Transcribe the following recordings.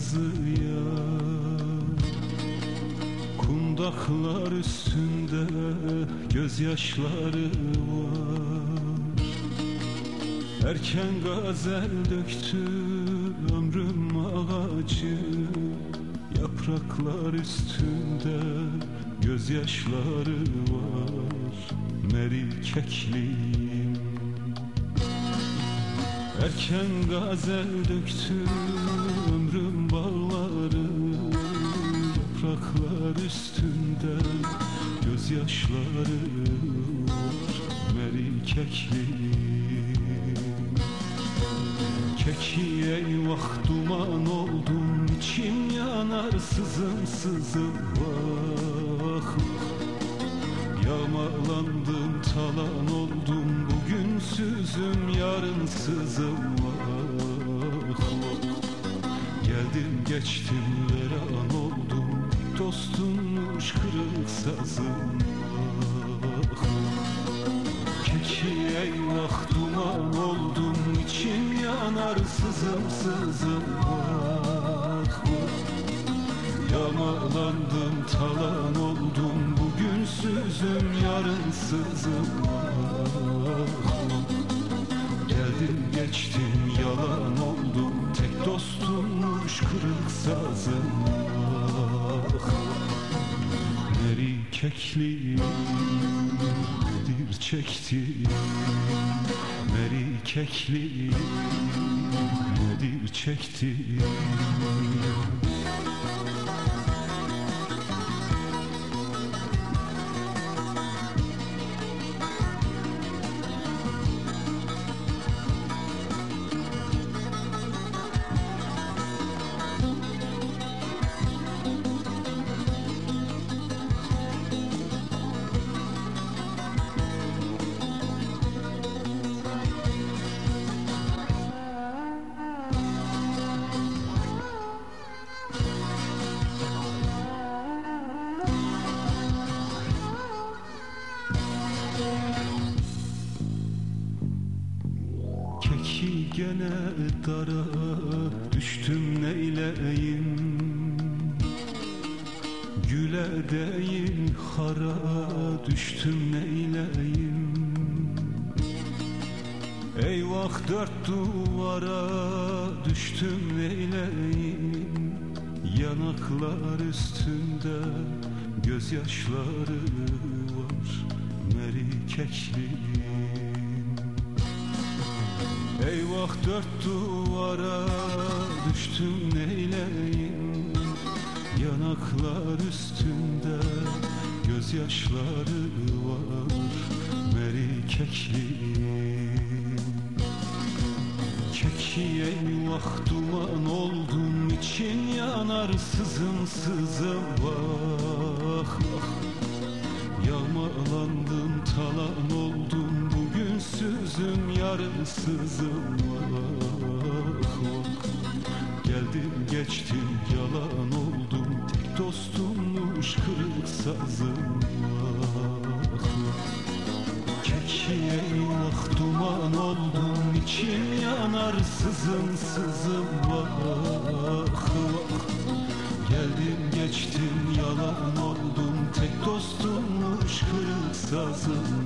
sızıya Kundaklar üstünde gözyaşları var. Erken gazel döktü ömrüm ağacı. Yapraklar üstünde gözyaşları var. Meri kekliğim Erken gazel döktü ömrüm bağları Yapraklar üstünde gözyaşları Meri kekliğim Keki eyvah duman oldum içim yanar sızım sızım vah. Yağmalandım talan oldum Bugünsüzüm yarınsızım vah Geldim geçtim veran oldum. Dostummuş kırık sazım vah Keki eyvah duman oldum. İçim yanar sızım sızım vah Yamalandım talan oldum. Bugünsüzüm yarınsızım ah, Neri kekli nedir çekti. Meri kekli nedir çekti Keki gene dara düştüm neyleyim? Güle değil hara düştüm neyleyim? Eyvah dört duvara düştüm neyleyim? Yanaklar üstünde gözyaşları var Meri kekliğim Eyvah dört duvara düştüm neyleyim? Yanaklar üstünde gözyaşları var Meri kekliğim Keki eyvah duman oldum için yanar sızım sızım vah yarınsızım vah vah Geldim geçtim yalan oldum. Tek dostummuş kırık sazım vah vah Keki eyvah duman oldum içim yanar sızım sızım vah vah Geldim geçtim yalan oldum. Tek dostummuş kırık sazım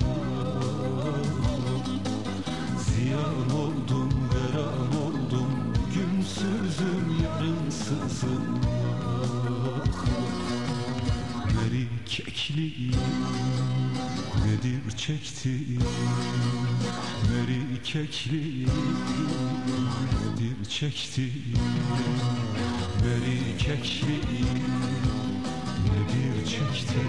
Ziyan oldum veran oldum. Günsüzüm yarınsızım Meri kekliğim nedir çekti Meri kekliğim nedir çekti Meri kekliğim nedir çekti